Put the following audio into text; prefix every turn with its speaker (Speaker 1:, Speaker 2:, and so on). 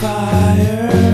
Speaker 1: fire.